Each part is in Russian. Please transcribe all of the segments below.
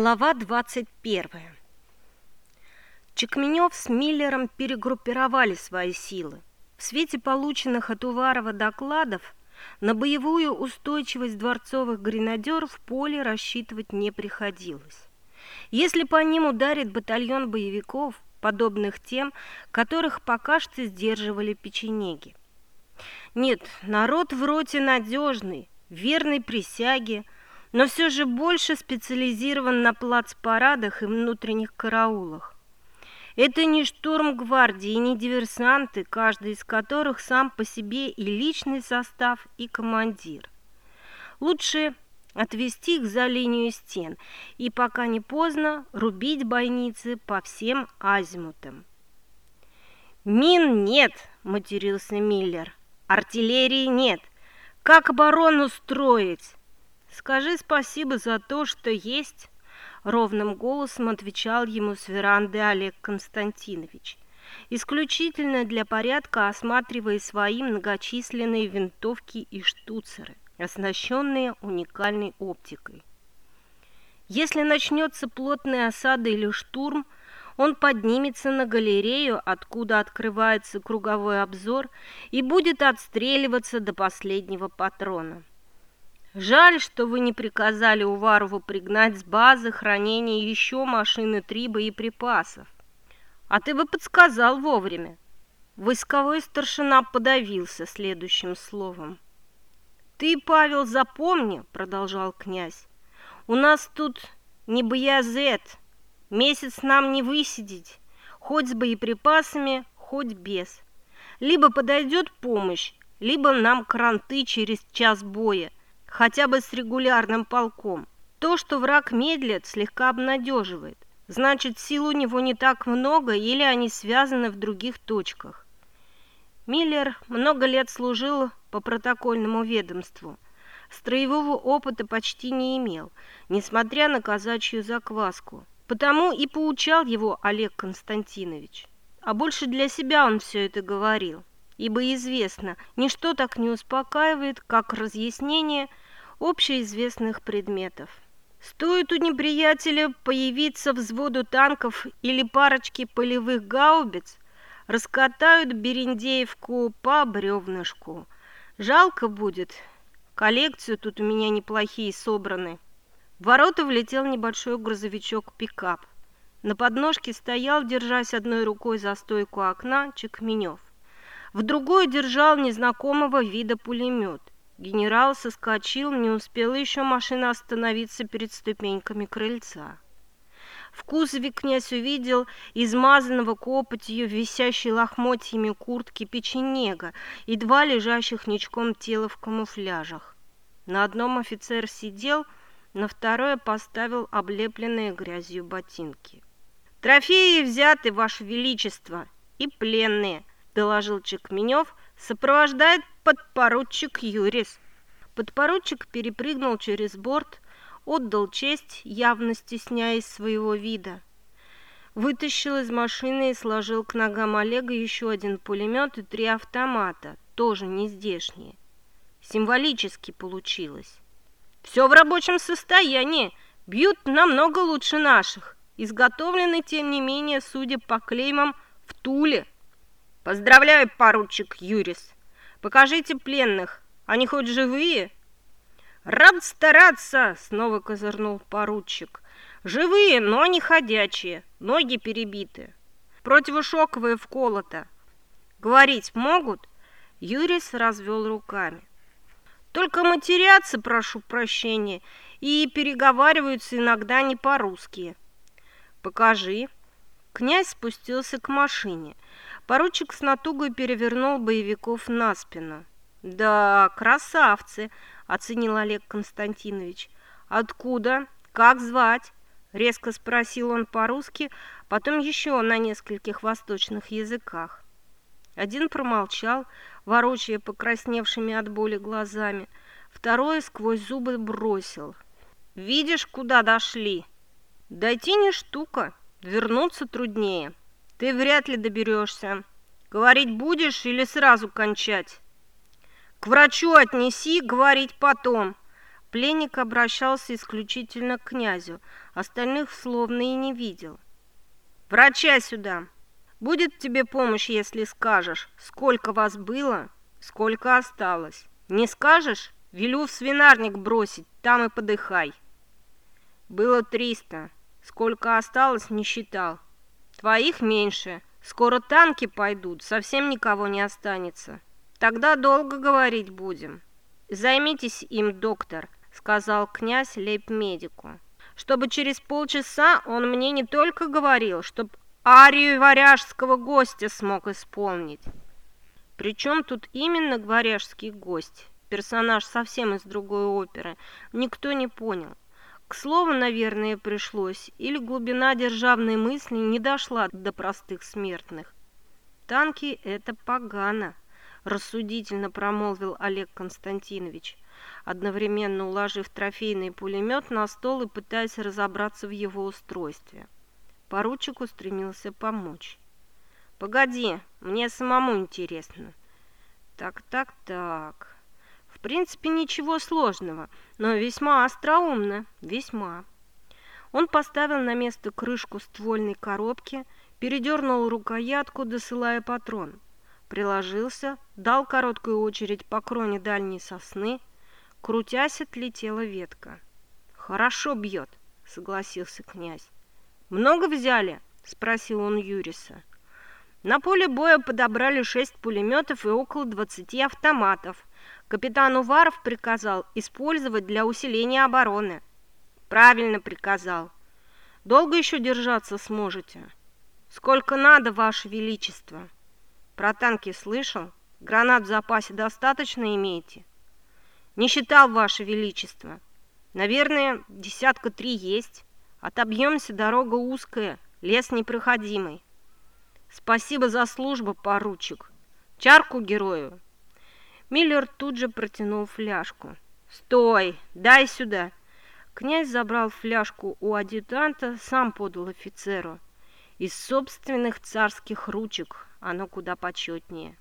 Глава 21. Чекменев с Миллером перегруппировали свои силы. В свете полученных от Уварова докладов на боевую устойчивость дворцовых гренадеров в поле рассчитывать не приходилось. Если по ним ударит батальон боевиков, подобных тем, которых пока что сдерживали печенеги. Нет, народ в роте надежный, верный присяге – но все же больше специализирован на плацпарадах и внутренних караулах. Это не штурм гвардии, не диверсанты, каждый из которых сам по себе и личный состав, и командир. Лучше отвести их за линию стен и, пока не поздно, рубить бойницы по всем азимутам. «Мин нет!» – матерился Миллер. «Артиллерии нет! Как оборону строить?» Скажи спасибо за то, что есть, ровным голосом отвечал ему с веранды Олег Константинович, исключительно для порядка осматривая свои многочисленные винтовки и штуцеры, оснащенные уникальной оптикой. Если начнется плотная осада или штурм, он поднимется на галерею, откуда открывается круговой обзор, и будет отстреливаться до последнего патрона. Жаль, что вы не приказали Уварову пригнать с базы хранения еще машины три боеприпасов. А ты бы подсказал вовремя. Войсковой старшина подавился следующим словом. «Ты, Павел, запомни, — продолжал князь, — у нас тут не боязет, месяц нам не высидеть, хоть с боеприпасами, хоть без. Либо подойдет помощь, либо нам кранты через час боя, хотя бы с регулярным полком. То, что враг медлит, слегка обнадеживает. Значит, сил у него не так много или они связаны в других точках. Миллер много лет служил по протокольному ведомству. Строевого опыта почти не имел, несмотря на казачью закваску. Потому и поучал его Олег Константинович. А больше для себя он все это говорил ибо известно, ничто так не успокаивает, как разъяснение общеизвестных предметов. Стоит у неприятеля появиться взводу танков или парочки полевых гаубиц, раскатают Берендеевку по бревнышку. Жалко будет. Коллекцию тут у меня неплохие собраны. В ворота влетел небольшой грузовичок-пикап. На подножке стоял, держась одной рукой за стойку окна, Чекменев в другой держал незнакомого вида пулемет. Генерал соскочил, не успела еще машина остановиться перед ступеньками крыльца. В кузове князь увидел измазанного копотью, висящей лохмотьями куртки печенега и два лежащих ничком тела в камуфляжах. На одном офицер сидел, на второе поставил облепленные грязью ботинки. «Трофеи взяты, Ваше Величество, и пленные», доложил Чекменев, сопровождает подпоручик Юрис. Подпоручик перепрыгнул через борт, отдал честь, явно стесняясь своего вида. Вытащил из машины и сложил к ногам Олега еще один пулемет и три автомата, тоже не здешние. Символически получилось. Все в рабочем состоянии, бьют намного лучше наших. Изготовлены, тем не менее, судя по клеймам, в Туле. Поздравляю, поручик Юрис. Покажите пленных. Они хоть живые? Рад стараться, снова козырнул поручик. Живые, но не ходячие, ноги перебиты. Противошоковые вколото. Говорить могут? Юрис развел руками. Только матерятся, прошу прощения, и переговариваются иногда не по-русски. Покажи. Князь спустился к машине – Поручик с натугой перевернул боевиков на спину. «Да, красавцы!» – оценил Олег Константинович. «Откуда? Как звать?» – резко спросил он по-русски, потом еще на нескольких восточных языках. Один промолчал, ворочая покрасневшими от боли глазами. Второй сквозь зубы бросил. «Видишь, куда дошли? Дойти не штука, вернуться труднее». Ты вряд ли доберешься. Говорить будешь или сразу кончать? К врачу отнеси, говорить потом. Пленник обращался исключительно к князю, остальных словно и не видел. «Врача сюда! Будет тебе помощь, если скажешь, сколько вас было, сколько осталось. Не скажешь, велю в свинарник бросить, там и подыхай». «Было триста. Сколько осталось, не считал. Твоих меньше. Скоро танки пойдут, совсем никого не останется. Тогда долго говорить будем. Займитесь им, доктор сказал князь лейб-медику. Чтобы через полчаса он мне не только говорил, чтоб арию варяжского гостя смог исполнить. Причем тут именно варяжский гость? Персонаж совсем из другой оперы. Никто не понял. К слову, наверное, пришлось, или глубина державной мысли не дошла до простых смертных. Танки — это погано, рассудительно промолвил Олег Константинович одновременно уложив трофейный пулемет на стол и пытаясь разобраться в его устройстве. Поручик устремился помочь. «Погоди, мне самому интересно». «Так, так, так...» В принципе, ничего сложного, но весьма остроумно, весьма. Он поставил на место крышку ствольной коробки, передернул рукоятку, досылая патрон. Приложился, дал короткую очередь по кроне дальней сосны, Крутясь, отлетела ветка. «Хорошо бьет», — согласился князь. «Много взяли?» — спросил он Юриса. На поле боя подобрали шесть пулеметов и около двадцати автоматов. Капитан Уваров приказал использовать для усиления обороны. Правильно приказал. Долго еще держаться сможете? Сколько надо, Ваше Величество? Про танки слышал? Гранат в запасе достаточно имеете? Не считал, Ваше Величество. Наверное, десятка три есть. Отобьемся, дорога узкая, лес непроходимый. Спасибо за службу, поручик. Чарку герою. Миллер тут же протянул фляжку. «Стой! Дай сюда!» Князь забрал фляжку у адъютанта, сам подал офицеру. Из собственных царских ручек оно куда почетнее.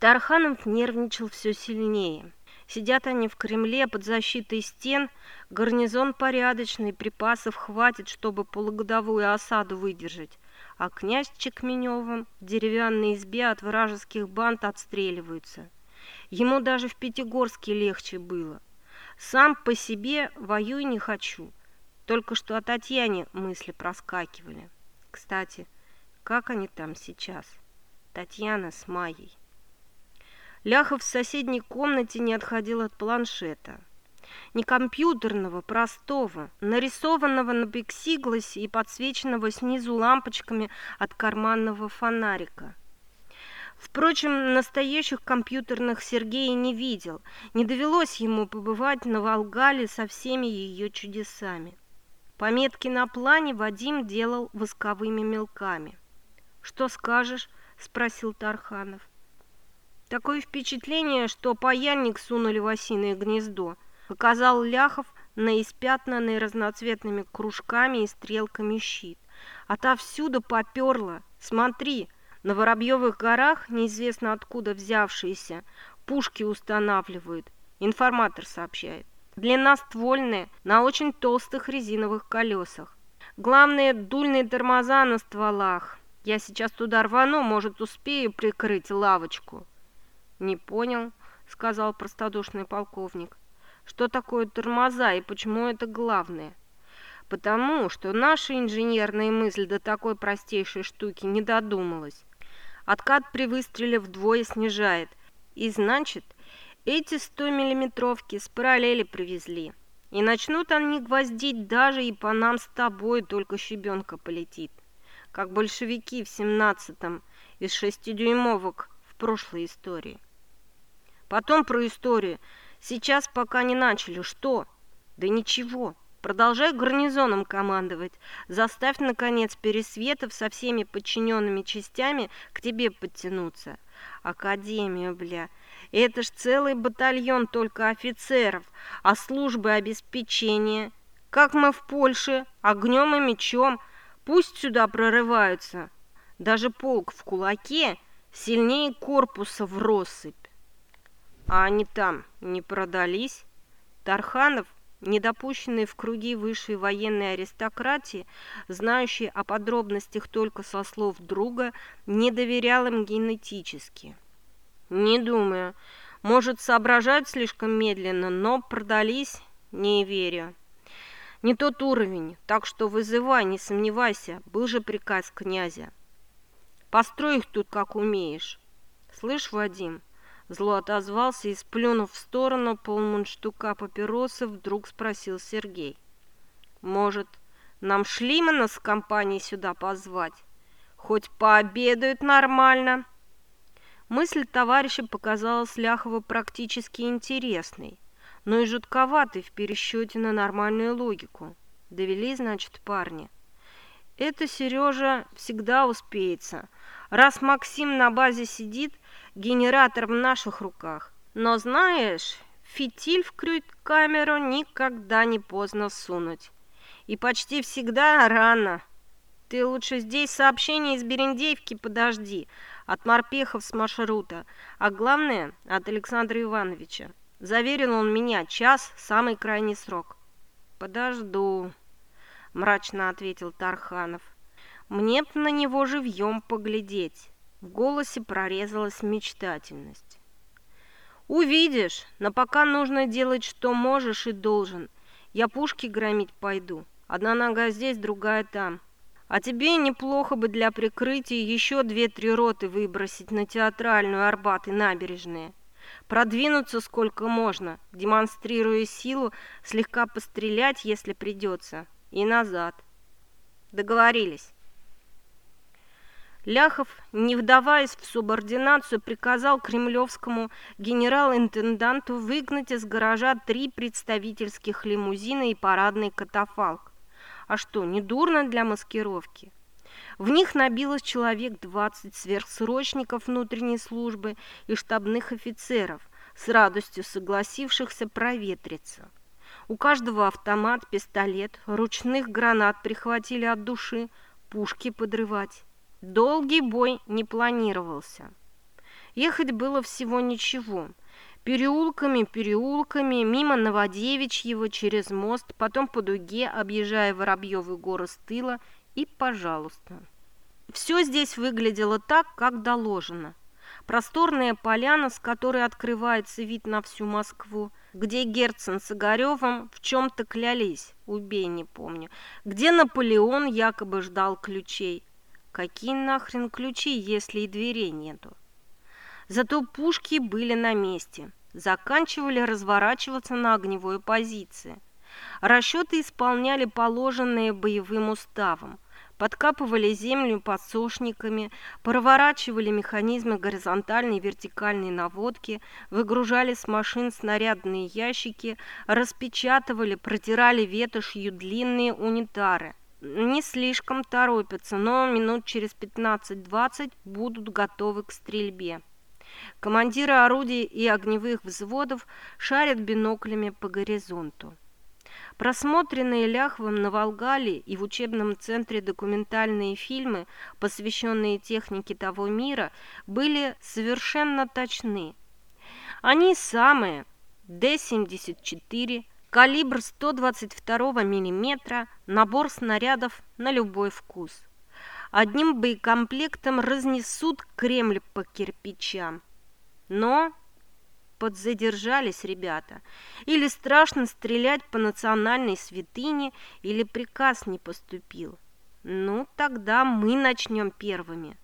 Тарханов нервничал все сильнее. Сидят они в Кремле под защитой стен, гарнизон порядочный, припасов хватит, чтобы полугодовую осаду выдержать. А князь Чекменевым в деревянной избе от вражеских банд отстреливаются. Ему даже в Пятигорске легче было. Сам по себе воюй не хочу. Только что о Татьяне мысли проскакивали. Кстати, как они там сейчас? Татьяна с Майей. Ляхов в соседней комнате не отходил от планшета. Не компьютерного, простого, нарисованного на пиксигласе и подсвеченного снизу лампочками от карманного фонарика. Впрочем, настоящих компьютерных Сергей не видел, не довелось ему побывать на Волгале со всеми ее чудесами. Пометки на плане Вадим делал восковыми мелками. «Что скажешь?» – спросил Тарханов. Такое впечатление, что паяльник сунули в осиное гнездо, показал Ляхов на испятнанный разноцветными кружками и стрелками щит. Отовсюду поперло. Смотри, на Воробьевых горах, неизвестно откуда взявшиеся, пушки устанавливают. Информатор сообщает. Длина ствольная, на очень толстых резиновых колесах. Главное, дульные тормоза на стволах. Я сейчас туда рвану, может, успею прикрыть лавочку. «Не понял», — сказал простодушный полковник. «Что такое тормоза и почему это главное?» «Потому что наша инженерная мысль до такой простейшей штуки не додумалась. Откат при выстреле вдвое снижает. И значит, эти 100-миллиметровки с параллели привезли. И начнут они гвоздить даже и по нам с тобой только щебенка полетит. Как большевики в 17-м из шестидюймовок в прошлой истории. Потом про историю. Сейчас пока не начали. Что? Да ничего. Продолжай гарнизоном командовать. Заставь, наконец, Пересветов со всеми подчиненными частями к тебе подтянуться. Академия, бля. Это ж целый батальон только офицеров, а службы обеспечения. Как мы в Польше, огнем и мечом. Пусть сюда прорываются. Даже полк в кулаке сильнее корпуса в россыпь. А они там не продались? Тарханов, недопущенный в круги высшей военной аристократии, знающий о подробностях только со слов друга, не доверял им генетически. «Не думаю. Может, соображают слишком медленно, но продались, не верю. Не тот уровень, так что вызывай, не сомневайся, был же приказ князя. Построй их тут, как умеешь. Слышь, Вадим, зло отозвался и, сплюнув в сторону полмунштука папиросы, вдруг спросил Сергей. Может, нам Шлимана с компанией сюда позвать? Хоть пообедают нормально. Мысль товарища показалась Ляхову практически интересной, но и жутковатой в пересчете на нормальную логику. Довели, значит, парни. Это Сережа всегда успеется. Раз Максим на базе сидит, генератор в наших руках. Но знаешь, фитиль в крюк-камеру никогда не поздно сунуть. И почти всегда рано. Ты лучше здесь сообщение из Берендеевки подожди, от морпехов с маршрута, а главное, от Александра Ивановича. Заверил он меня, час – самый крайний срок. «Подожду», – мрачно ответил Тарханов. «Мне б на него живьем поглядеть». В голосе прорезалась мечтательность. «Увидишь, но пока нужно делать, что можешь и должен. Я пушки громить пойду. Одна нога здесь, другая там. А тебе неплохо бы для прикрытия еще две-три роты выбросить на театральную Арбат и набережные. Продвинуться сколько можно, демонстрируя силу, слегка пострелять, если придется, и назад. Договорились. Ляхов, не вдаваясь в субординацию, приказал кремлевскому генерал-интенданту выгнать из гаража три представительских лимузина и парадный катафалк. А что, не дурно для маскировки? В них набилось человек 20 сверхсрочников внутренней службы и штабных офицеров, с радостью согласившихся проветриться. У каждого автомат, пистолет, ручных гранат прихватили от души, пушки подрывать. Долгий бой не планировался. Ехать было всего ничего – Переулками, переулками, мимо Новодевичьего, через мост, потом по дуге, объезжая Воробьевы горы с тыла, и пожалуйста. Все здесь выглядело так, как доложено. Просторная поляна, с которой открывается вид на всю Москву, где Герцен с Огаревым в чем-то клялись, убей, не помню, где Наполеон якобы ждал ключей. Какие нахрен ключи, если и дверей нету? Зато пушки были на месте. Заканчивали разворачиваться на огневой позиции. Расчеты исполняли положенные боевым уставом. Подкапывали землю подсошниками, проворачивали механизмы горизонтальной и вертикальной наводки, выгружали с машин снарядные ящики, распечатывали, протирали ветошью длинные унитары. Не слишком торопятся, но минут через 15-20 будут готовы к стрельбе. Командиры орудий и огневых взводов шарят биноклями по горизонту. Просмотренные Ляховым на Волгале и в учебном центре документальные фильмы, посвященные технике того мира, были совершенно точны. Они самые Д-74, калибр 122 мм, набор снарядов на любой вкус. Одним боекомплектом разнесут Кремль по кирпичам. Но подзадержались ребята. Или страшно стрелять по национальной святыне, или приказ не поступил. Ну, тогда мы начнем первыми.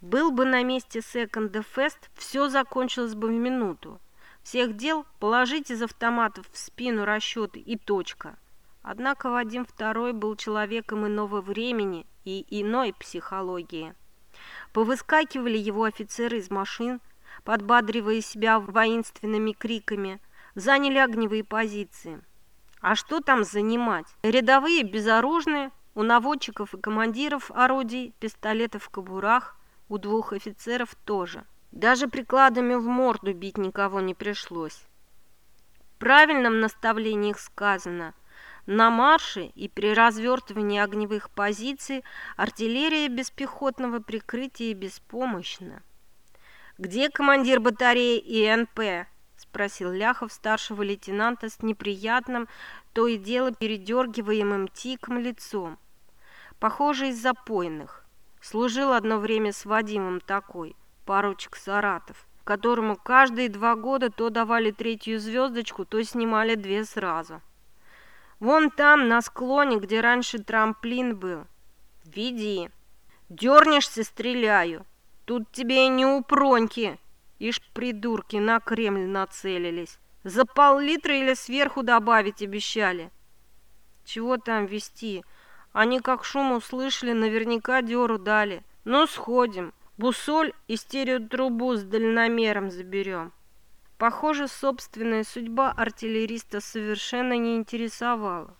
Был бы на месте Секонда Фест, все закончилось бы в минуту. Всех дел положить из автоматов в спину расчеты и точка. Однако Вадим II был человеком иного времени и иной психологии. Повыскакивали его офицеры из машин, подбадривая себя воинственными криками, заняли огневые позиции. А что там занимать? Рядовые безоружные, у наводчиков и командиров орудий, пистолеты в кобурах, у двух офицеров тоже. Даже прикладами в морду бить никого не пришлось. В правильном наставлении сказано на марше и при развертывании огневых позиций артиллерия без пехотного прикрытия беспомощна. «Где командир батареи ИНП?» – спросил Ляхов старшего лейтенанта с неприятным, то и дело передергиваемым тиком лицом. Похоже, из запойных. Служил одно время с Вадимом такой, поручик Саратов, которому каждые два года то давали третью звездочку, то снимали две сразу. Вон там, на склоне, где раньше трамплин был. Веди. Дернешься, стреляю. Тут тебе и не упроньки. Ишь, придурки, на Кремль нацелились. За пол-литра или сверху добавить обещали. Чего там вести? Они как шум услышали, наверняка дёру дали. Ну, сходим. Бусоль и стереотрубу с дальномером заберем. Похоже, собственная судьба артиллериста совершенно не интересовала.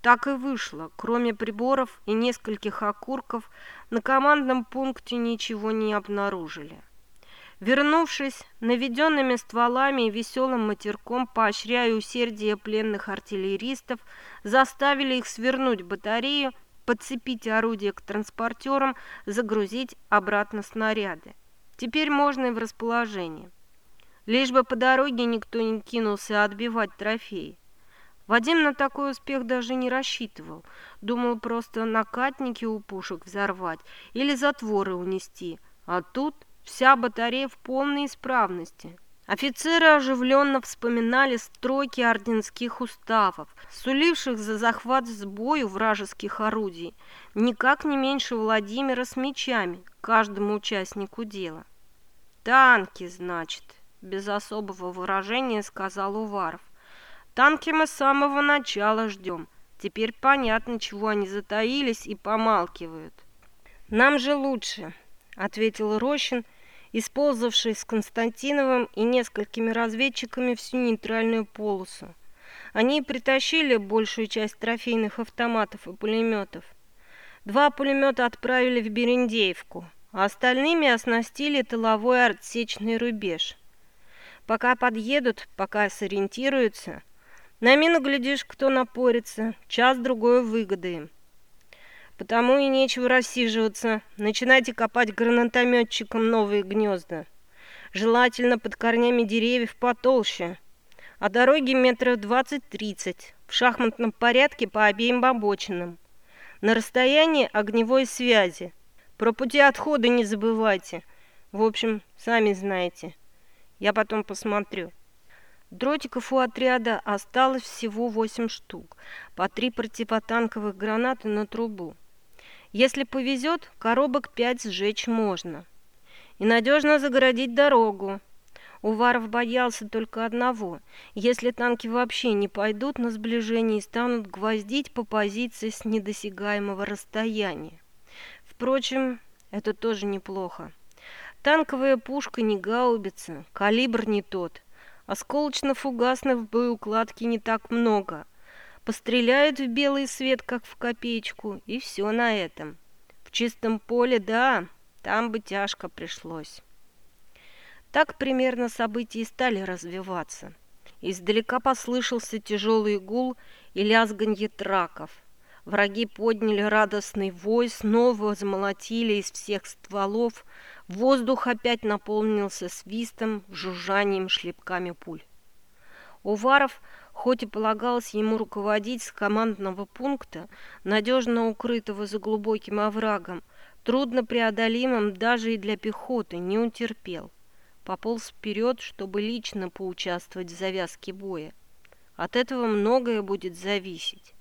Так и вышло. Кроме приборов и нескольких окурков, на командном пункте ничего не обнаружили. Вернувшись, наведенными стволами и веселым матерком, поощряя усердие пленных артиллеристов, заставили их свернуть батарею, подцепить орудие к транспортерам, загрузить обратно снаряды. Теперь можно и в расположение. Лишь бы по дороге никто не кинулся отбивать трофеи. Вадим на такой успех даже не рассчитывал. Думал просто накатники у пушек взорвать или затворы унести. А тут вся батарея в полной исправности. Офицеры оживленно вспоминали строки орденских уставов, суливших за захват с бою вражеских орудий, никак не меньше Владимира с мечами, каждому участнику дела. «Танки, значит», — без особого выражения сказал Уваров. «Танки мы с самого начала ждем. Теперь понятно, чего они затаились и помалкивают». «Нам же лучше», — ответил Рощин, — использовавший с Константиновым и несколькими разведчиками всю нейтральную полосу. Они притащили большую часть трофейных автоматов и пулеметов. Два пулемета отправили в Берендеевку, а остальными оснастили тыловой отсечный рубеж. Пока подъедут, пока сориентируются, на мину, глядишь, кто напорится, час-другой выгодаем. Потому и нечего рассиживаться. Начинайте копать гранатометчиком новые гнезда. Желательно под корнями деревьев потолще. А дороги метров двадцать-тридцать. В шахматном порядке по обеим обочинам. На расстоянии огневой связи. Про пути отхода не забывайте. В общем, сами знаете. Я потом посмотрю. Дротиков у отряда осталось всего восемь штук, по три противотанковых гранаты на трубу. Если повезет, коробок пять сжечь можно. И надежно загородить дорогу. Уваров боялся только одного. Если танки вообще не пойдут на сближение и станут гвоздить по позиции с недосягаемого расстояния. Впрочем, это тоже неплохо. Танковая пушка не гаубица, калибр не тот. Осколочно-фугасных в боеукладке не так много. Постреляют в белый свет, как в копеечку, и все на этом. В чистом поле, да, там бы тяжко пришлось. Так примерно события и стали развиваться. Издалека послышался тяжелый гул и лязганье траков. Враги подняли радостный вой, снова замолотили из всех стволов. Воздух опять наполнился свистом, жужжанием, шлепками пуль. Уваров Хоть и полагалось ему руководить с командного пункта, надежно укрытого за глубоким оврагом, трудно преодолимым даже и для пехоты, не утерпел. Пополз вперед, чтобы лично поучаствовать в завязке боя. От этого многое будет зависеть.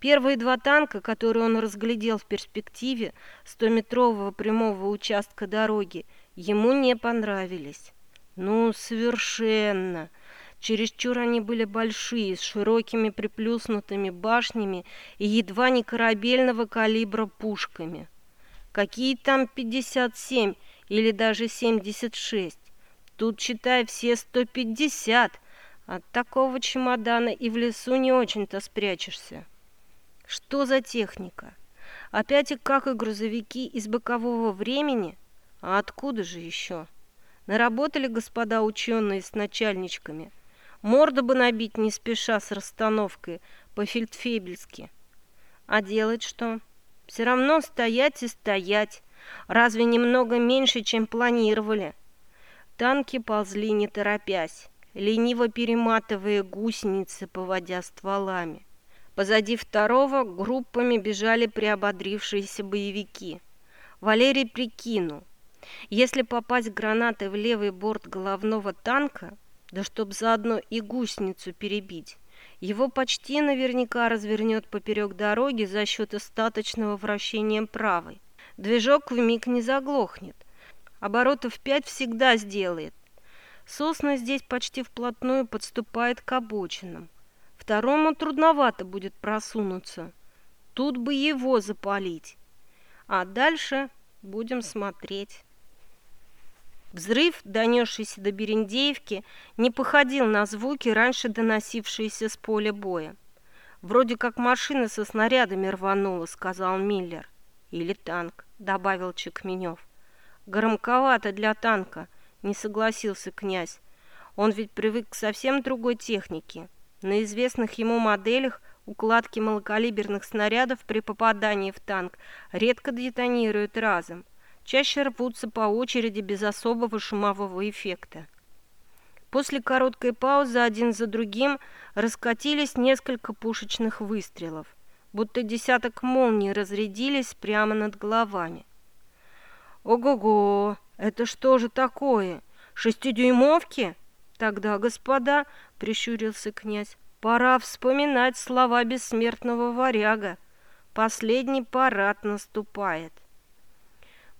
Первые два танка, которые он разглядел в перспективе 100-метрового прямого участка дороги, ему не понравились. Ну, совершенно. Чересчур они были большие, с широкими приплюснутыми башнями и едва не корабельного калибра пушками. Какие там 57 или даже 76? Тут, считай, все 150. От такого чемодана и в лесу не очень-то спрячешься. Что за техника? Опять и как и грузовики из бокового времени? А откуда же еще? Наработали господа ученые с начальничками – Морду бы набить не спеша с расстановкой по-фельдфебельски. А делать что? Все равно стоять и стоять. Разве немного меньше, чем планировали? Танки ползли не торопясь. лениво перематывая гусеницы, поводя стволами. Позади второго группами бежали приободрившиеся боевики. Валерий прикинул, если попасть гранатой в левый борт головного танка, да чтоб заодно и гусеницу перебить, его почти наверняка развернет поперек дороги за счет остаточного вращения правой. Движок в миг не заглохнет. Оборотов пять всегда сделает. Сосна здесь почти вплотную подступает к обочинам. Второму трудновато будет просунуться. Тут бы его запалить. А дальше будем смотреть. Взрыв, донесшийся до Берендеевки, не походил на звуки, раньше доносившиеся с поля боя. «Вроде как машина со снарядами рванула», — сказал Миллер. «Или танк», — добавил Чекменев. «Громковато для танка», — не согласился князь. «Он ведь привык к совсем другой технике. На известных ему моделях укладки малокалиберных снарядов при попадании в танк редко детонируют разом чаще рвутся по очереди без особого шумового эффекта. После короткой паузы один за другим раскатились несколько пушечных выстрелов, будто десяток молний разрядились прямо над головами. «Ого-го! Это что же такое? Шестидюймовки?» «Тогда, господа, — прищурился князь, — пора вспоминать слова бессмертного варяга. Последний парад наступает».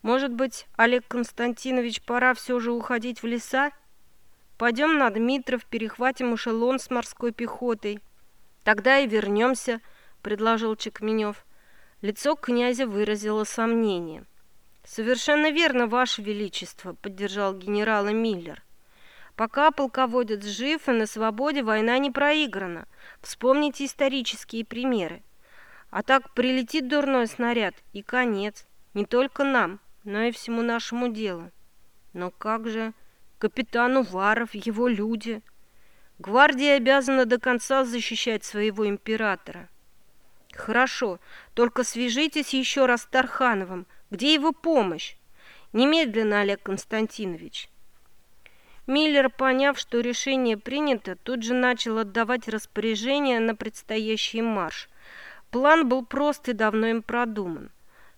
Может быть, Олег Константинович, пора все же уходить в леса? Пойдем на Дмитров, перехватим эшелон с морской пехотой. Тогда и вернемся, предложил Чекменев. Лицо князя выразило сомнение. «Совершенно верно, Ваше Величество», — поддержал генерал Миллер. «Пока полководец жив и на свободе, война не проиграна. Вспомните исторические примеры. А так прилетит дурной снаряд, и конец. Не только нам, но и всему нашему делу. Но как же капитан Уваров, его люди? Гвардия обязана до конца защищать своего императора. Хорошо, только свяжитесь еще раз с Тархановым. Где его помощь? Немедленно, Олег Константинович. Миллер, поняв, что решение принято, тут же начал отдавать распоряжения на предстоящий марш. План был прост и давно им продуман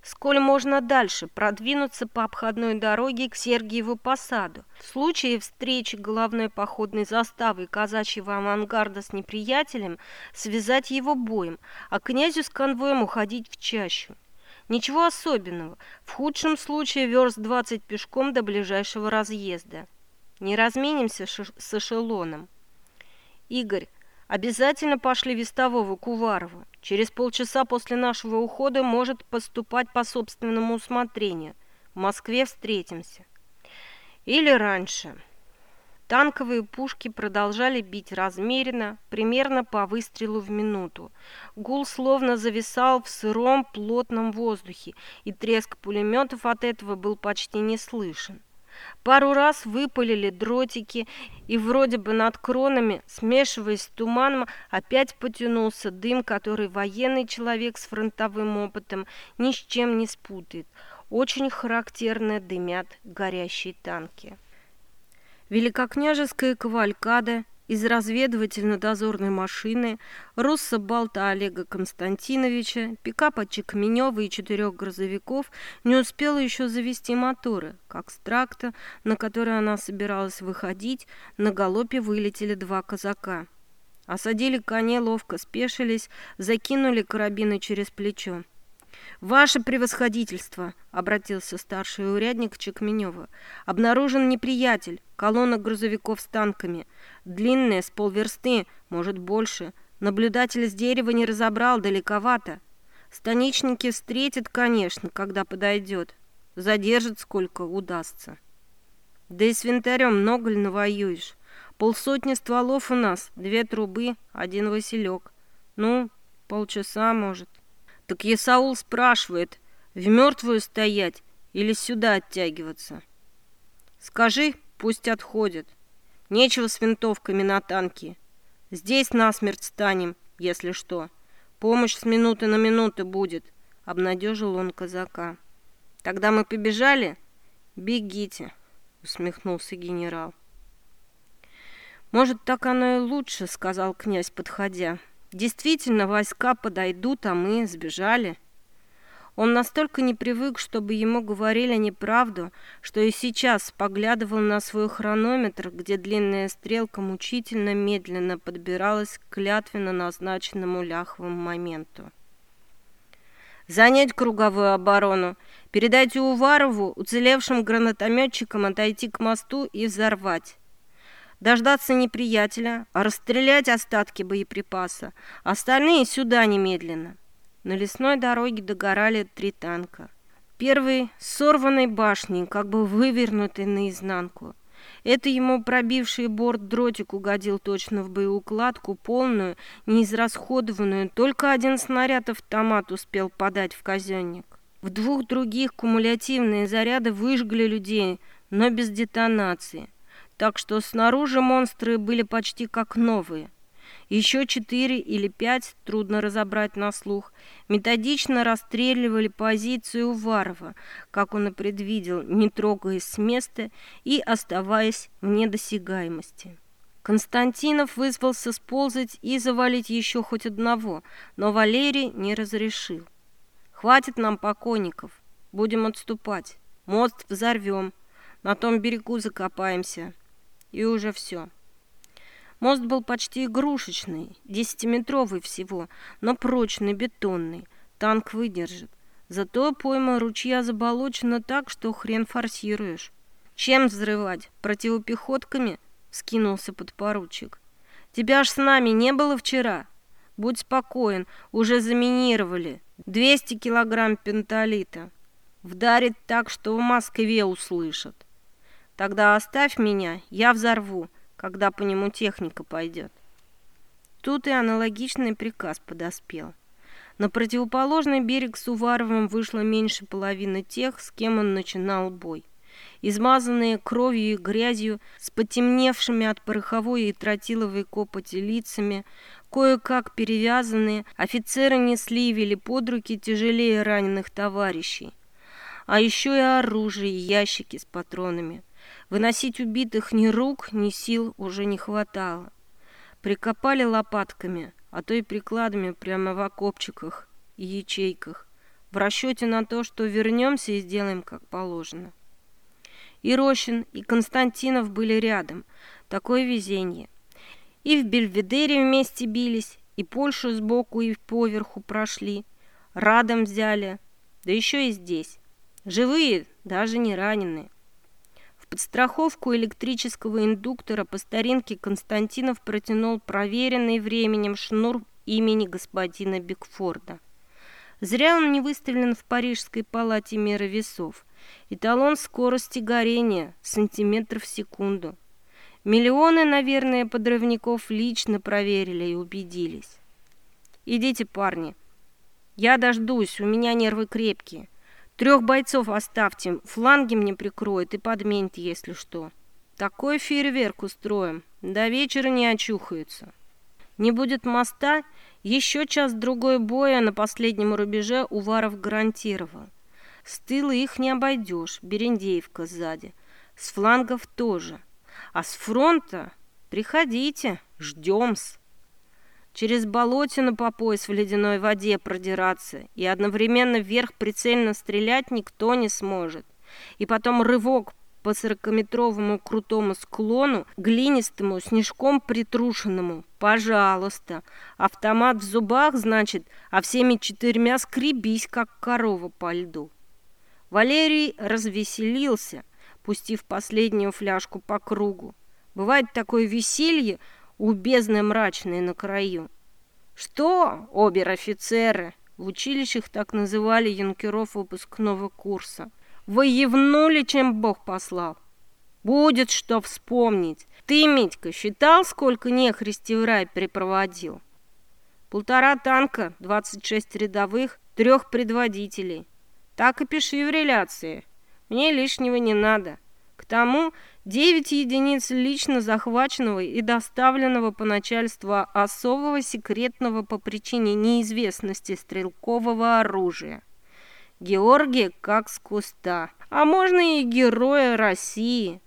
сколь можно дальше продвинуться по обходной дороге к Сергиеву посаду. В случае встречи головной походной заставы казачьего авангарда с неприятелем связать его боем, а князю с конвоем уходить в чащу. Ничего особенного, в худшем случае верст 20 пешком до ближайшего разъезда. Не разменимся с эшелоном. Игорь, обязательно пошли вестового к Уварову. Через полчаса после нашего ухода может поступать по собственному усмотрению. В Москве встретимся. Или раньше. Танковые пушки продолжали бить размеренно, примерно по выстрелу в минуту. Гул словно зависал в сыром, плотном воздухе, и треск пулеметов от этого был почти не слышен. Пару раз выпалили дротики, и вроде бы над кронами, смешиваясь с туманом, опять потянулся дым, который военный человек с фронтовым опытом ни с чем не спутает. Очень характерно дымят горящие танки. Великокняжеская кавалькада из разведывательно-дозорной машины, Росса Балта Олега Константиновича, пикапа Чекменева и четырех грузовиков не успела еще завести моторы, как с тракта, на который она собиралась выходить, на галопе вылетели два казака. Осадили коней, ловко спешились, закинули карабины через плечо. «Ваше превосходительство!» — обратился старший урядник Чекменева. «Обнаружен неприятель, колонна грузовиков с танками. Длинная, с полверсты, может, больше. Наблюдатель с дерева не разобрал, далековато. Станичники встретят, конечно, когда подойдет. Задержат, сколько удастся. Да и с винтарем много ли навоюешь? Полсотни стволов у нас, две трубы, один василек. Ну, полчаса, может». Так Есаул спрашивает, в мертвую стоять или сюда оттягиваться? Скажи, пусть отходят. Нечего с винтовками на танке. Здесь насмерть станем, если что. Помощь с минуты на минуту будет, обнадежил он казака. Тогда мы побежали? Бегите, усмехнулся генерал. «Может, так оно и лучше», — сказал князь, подходя. «Действительно, войска подойдут, а мы сбежали». Он настолько не привык, чтобы ему говорили неправду, что и сейчас поглядывал на свой хронометр, где длинная стрелка мучительно медленно подбиралась к клятвенно назначенному ляховому моменту. «Занять круговую оборону, передайте Уварову уцелевшим гранатометчикам отойти к мосту и взорвать» дождаться неприятеля, расстрелять остатки боеприпаса, остальные сюда немедленно. На лесной дороге догорали три танка. Первый с сорванной башней, как бы вывернутый наизнанку. Это ему пробивший борт дротик угодил точно в боеукладку, полную, неизрасходованную. Только один снаряд автомат успел подать в казенник. В двух других кумулятивные заряды выжгли людей, но без детонации так что снаружи монстры были почти как новые. Еще четыре или пять, трудно разобрать на слух, методично расстреливали позицию Уварова, как он и предвидел, не трогаясь с места и оставаясь в недосягаемости. Константинов вызвался сползать и завалить еще хоть одного, но Валерий не разрешил. «Хватит нам покойников, будем отступать, мост взорвем, на том берегу закопаемся» и уже все. Мост был почти игрушечный, десятиметровый всего, но прочный, бетонный. Танк выдержит. Зато пойма ручья заболочена так, что хрен форсируешь. Чем взрывать? Противопехотками? Скинулся подпоручик. Тебя ж с нами не было вчера. Будь спокоен, уже заминировали. 200 килограмм пентолита. Вдарит так, что в Москве услышат. Тогда оставь меня, я взорву, когда по нему техника пойдет. Тут и аналогичный приказ подоспел. На противоположный берег с Уваровым вышло меньше половины тех, с кем он начинал бой. Измазанные кровью и грязью, с потемневшими от пороховой и тротиловой копоти лицами, кое-как перевязанные, офицеры несли и вели под руки тяжелее раненых товарищей. А еще и оружие, и ящики с патронами – Выносить убитых ни рук, ни сил уже не хватало. Прикопали лопатками, а то и прикладами прямо в окопчиках и ячейках, в расчете на то, что вернемся и сделаем как положено. И Рощин, и Константинов были рядом. Такое везение. И в Бельведере вместе бились, и Польшу сбоку и поверху прошли. Радом взяли, да еще и здесь. Живые, даже не раненые подстраховку электрического индуктора по старинке Константинов протянул проверенный временем шнур имени господина Бигфорда. Зря он не выставлен в Парижской палате меры весов. Эталон скорости горения – сантиметров в секунду. Миллионы, наверное, подрывников лично проверили и убедились. «Идите, парни. Я дождусь, у меня нервы крепкие. Трех бойцов оставьте, фланги мне прикроют и подменьте, если что. Такой фейерверк устроим, до вечера не очухаются. Не будет моста, еще час-другой боя на последнем рубеже Уваров гарантировал. С тыла их не обойдешь, Берендеевка сзади. С флангов тоже. А с фронта приходите, ждем-с через болотину по пояс в ледяной воде продираться и одновременно вверх прицельно стрелять никто не сможет. И потом рывок по сорокаметровому крутому склону, глинистому, снежком притрушенному. Пожалуйста. Автомат в зубах, значит, а всеми четырьмя скребись, как корова по льду. Валерий развеселился, пустив последнюю фляжку по кругу. Бывает такое веселье, у бездны мрачной на краю. Что, обер-офицеры, в училищах так называли юнкеров выпускного курса, воевнули, чем Бог послал. Будет что вспомнить. Ты, Митька, считал, сколько нехристи в рай припроводил? Полтора танка, 26 рядовых, трех предводителей. Так и пиши в реляции. Мне лишнего не надо. К тому 9 единиц лично захваченного и доставленного по начальству особого секретного по причине неизвестности стрелкового оружия. Георгия как с куста, а можно и героя России.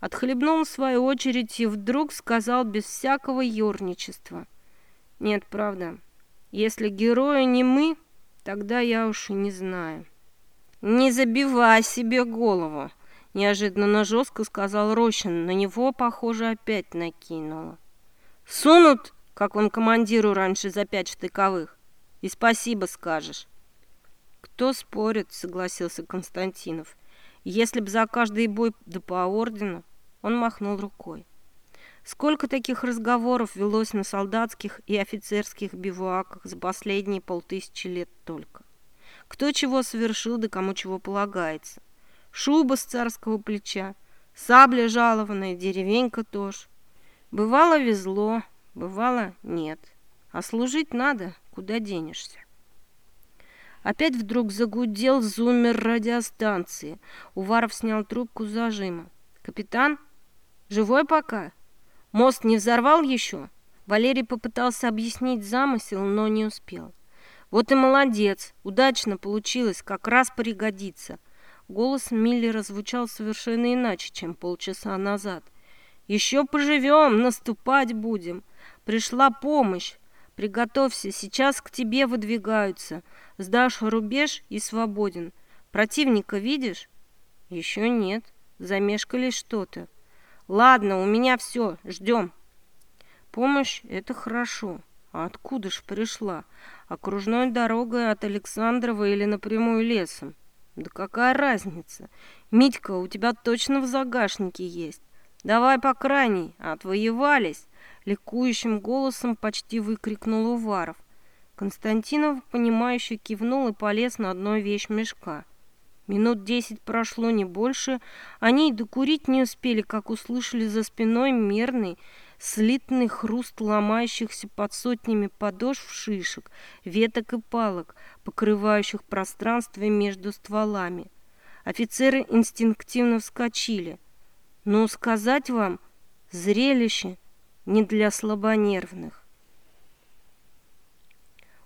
Отхлебнул в свою очередь и вдруг сказал без всякого ерничества. Нет, правда, если герои не мы, тогда я уж и не знаю. Не забивай себе голову, неожиданно жестко сказал Рощин. На него, похоже, опять накинуло. Сунут, как он командиру раньше за пять штыковых. И спасибо скажешь. Кто спорит, согласился Константинов. Если б за каждый бой да по ордену, он махнул рукой. Сколько таких разговоров велось на солдатских и офицерских бивуаках за последние полтысячи лет только. Кто чего совершил, да кому чего полагается. Шуба с царского плеча, сабля жалованная, деревенька тоже. Бывало везло, бывало нет. А служить надо, куда денешься. Опять вдруг загудел зумер радиостанции. Уваров снял трубку с зажима. «Капитан?» Живой пока? Мост не взорвал еще?» Валерий попытался объяснить замысел, но не успел. «Вот и молодец! Удачно получилось, как раз пригодится!» Голос Миллера звучал совершенно иначе, чем полчаса назад. «Еще поживем, наступать будем! Пришла помощь! Приготовься, сейчас к тебе выдвигаются. Сдашь рубеж и свободен. Противника видишь?» «Еще нет. Замешкались что-то. Ладно, у меня все, ждем. Помощь – это хорошо. А откуда ж пришла? Окружной дорогой от Александрова или напрямую лесом? Да какая разница? Митька, у тебя точно в загашнике есть. Давай по крайней, отвоевались. Ликующим голосом почти выкрикнул Уваров. Константинов, понимающе кивнул и полез на одной вещь мешка – Минут десять прошло, не больше. Они и докурить не успели, как услышали за спиной мерный, слитный хруст ломающихся под сотнями подошв шишек, веток и палок, покрывающих пространство между стволами. Офицеры инстинктивно вскочили. Но сказать вам, зрелище не для слабонервных.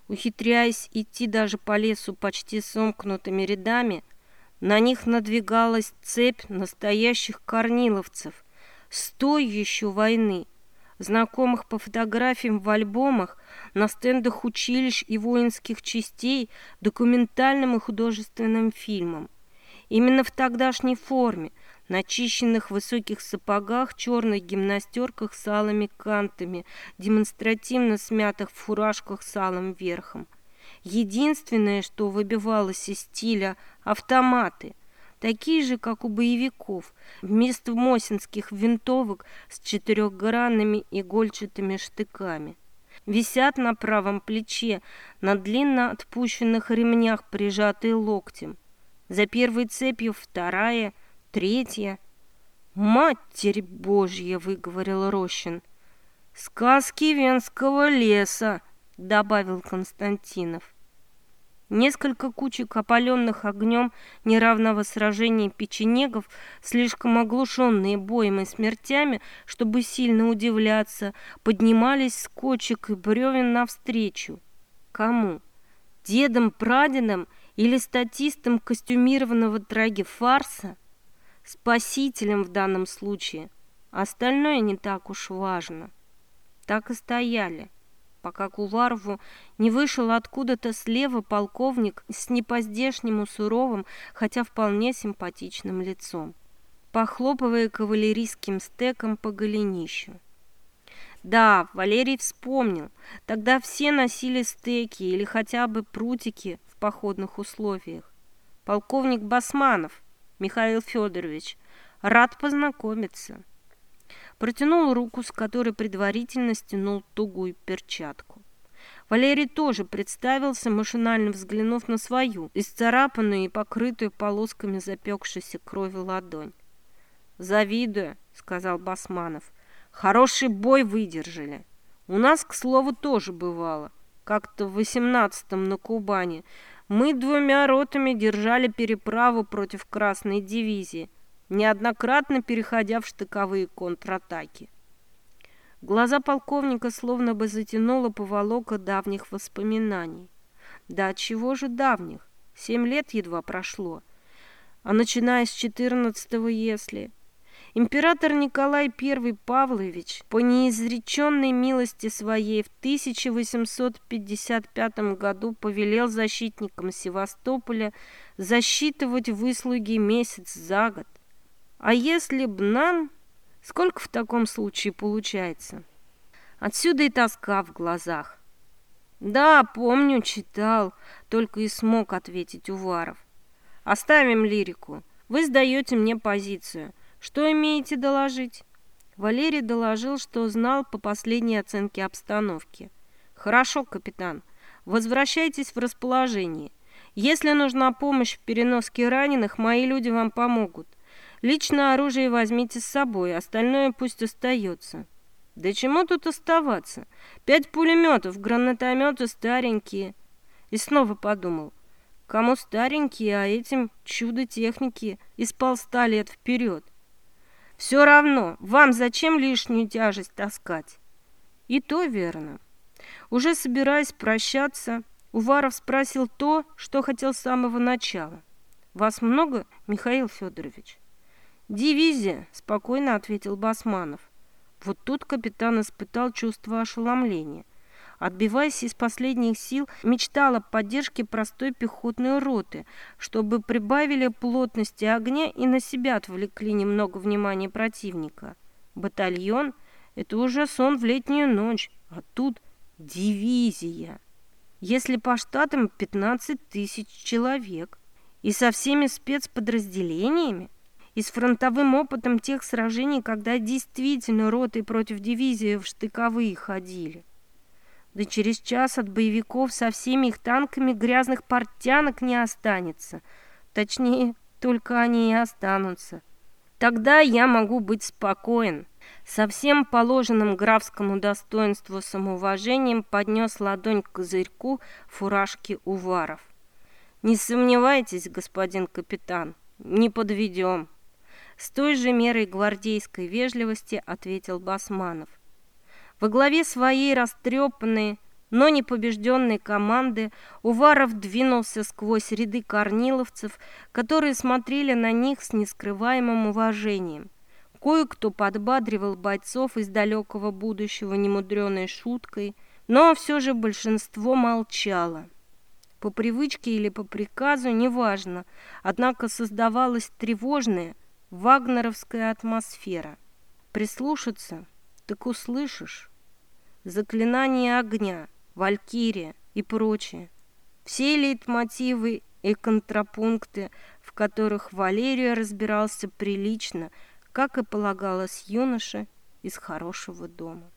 Ухитряясь идти даже по лесу почти сомкнутыми рядами, на них надвигалась цепь настоящих корниловцев с той еще войны, знакомых по фотографиям в альбомах, на стендах училищ и воинских частей, документальным и художественным фильмам. Именно в тогдашней форме, начищенных высоких сапогах, черных гимнастерках с алыми кантами, демонстративно смятых в фуражках с алым верхом. Единственное, что выбивалось из стиля – автоматы, такие же, как у боевиков, вместо мосинских винтовок с четырехгранными игольчатыми штыками. Висят на правом плече, на длинно отпущенных ремнях, прижатые локтем. За первой цепью вторая, третья. «Матерь Божья!» — выговорил Рощин. «Сказки Венского леса!» — добавил Константинов. Несколько кучек опаленных огнем неравного сражения печенегов, слишком оглушенные боем и смертями, чтобы сильно удивляться, поднимались с кочек и бревен навстречу. Кому? Дедом, прадедом или статистом костюмированного траги фарса? Спасителем в данном случае. Остальное не так уж важно. Так и стояли пока к Уварову не вышел откуда-то слева полковник с не по-здешнему суровым, хотя вполне симпатичным лицом, похлопывая кавалерийским стеком по голенищу. Да, Валерий вспомнил, тогда все носили стеки или хотя бы прутики в походных условиях. Полковник Басманов Михаил Федорович, рад познакомиться протянул руку, с которой предварительно стянул тугую перчатку. Валерий тоже представился, машинально взглянув на свою, исцарапанную и покрытую полосками запекшейся крови ладонь. «Завидую», — сказал Басманов. «Хороший бой выдержали. У нас, к слову, тоже бывало. Как-то в восемнадцатом на Кубани. Мы двумя ротами держали переправу против Красной дивизии неоднократно переходя в штыковые контратаки. Глаза полковника словно бы затянуло поволока давних воспоминаний. Да чего же давних? Семь лет едва прошло. А начиная с четырнадцатого, если... Император Николай I Павлович по неизреченной милости своей в 1855 году повелел защитникам Севастополя засчитывать выслуги месяц за год. А если б нам... Сколько в таком случае получается? Отсюда и тоска в глазах. Да, помню, читал, только и смог ответить Уваров. Оставим лирику. Вы сдаете мне позицию – что имеете доложить? Валерий доложил, что знал по последней оценке обстановки. Хорошо, капитан. Возвращайтесь в расположение. Если нужна помощь в переноске раненых, мои люди вам помогут. Личное оружие возьмите с собой, остальное пусть остается. Да чему тут оставаться? Пять пулеметов, гранатометы старенькие. И снова подумал, кому старенькие, а этим чудо техники из полста лет вперед. Все равно, вам зачем лишнюю тяжесть таскать? И то верно. Уже собираясь прощаться, Уваров спросил то, что хотел с самого начала. «Вас много, Михаил Федорович?» «Дивизия», — спокойно ответил Басманов. Вот тут капитан испытал чувство ошеломления. Отбиваясь из последних сил, мечтал о поддержке простой пехотной роты, чтобы прибавили плотности огня и на себя отвлекли немного внимания противника. Батальон — это уже сон в летнюю ночь, а тут дивизия. Если по штатам 15 тысяч человек и со всеми спецподразделениями, и с фронтовым опытом тех сражений, когда действительно роты против дивизии в штыковые ходили – да через час от боевиков со всеми их танками грязных портянок не останется. Точнее, только они и останутся. Тогда я могу быть спокоен. Со всем положенным графскому достоинству самоуважением поднес ладонь к козырьку фуражки Уваров. «Не сомневайтесь, господин капитан, не подведем». С той же мерой гвардейской вежливости ответил Басманов – во главе своей растрепанной, но не побежденной команды Уваров двинулся сквозь ряды корниловцев, которые смотрели на них с нескрываемым уважением. Кое-кто подбадривал бойцов из далекого будущего немудреной шуткой, но все же большинство молчало. По привычке или по приказу, неважно, однако создавалась тревожная вагнеровская атмосфера. Прислушаться, так услышишь заклинание огня, валькирия и прочее. Все лейтмотивы и контрапункты, в которых Валерия разбирался прилично, как и полагалось юноше из хорошего дома.